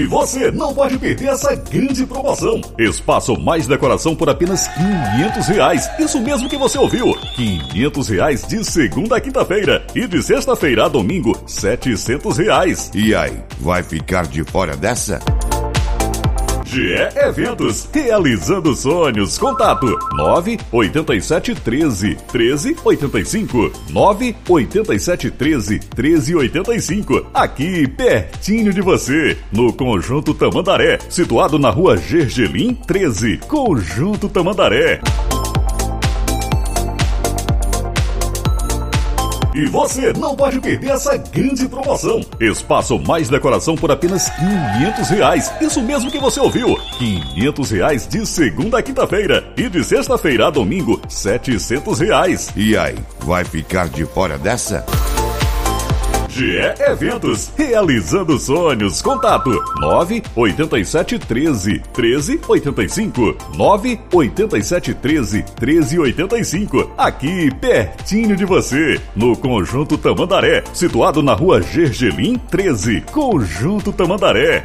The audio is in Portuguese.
E você não pode perder essa grande promoção. Espaço mais decoração por apenas 500 reais. Isso mesmo que você ouviu. 500 reais de segunda a quinta-feira. E de sexta-feira a domingo, 700 reais. E aí, vai ficar de fora dessa? GE Eventos, realizando sonhos. Contato 987 13 13 85. 987 13 13 85. Aqui, pertinho de você, no Conjunto Tamandaré, situado na rua Gergelim 13. Conjunto Tamandaré. E você não pode perder essa grande promoção. Espaço mais decoração por apenas 500 reais. Isso mesmo que você ouviu. 500 reais de segunda a quinta-feira. E de sexta-feira a domingo, 700 reais. E aí, vai ficar de fora dessa? GE Eventos, realizando sonhos. Contato 987 13 13 85. 987 13 13 85. Aqui, pertinho de você, no Conjunto Tamandaré, situado na rua Gergelim 13. Conjunto Tamandaré.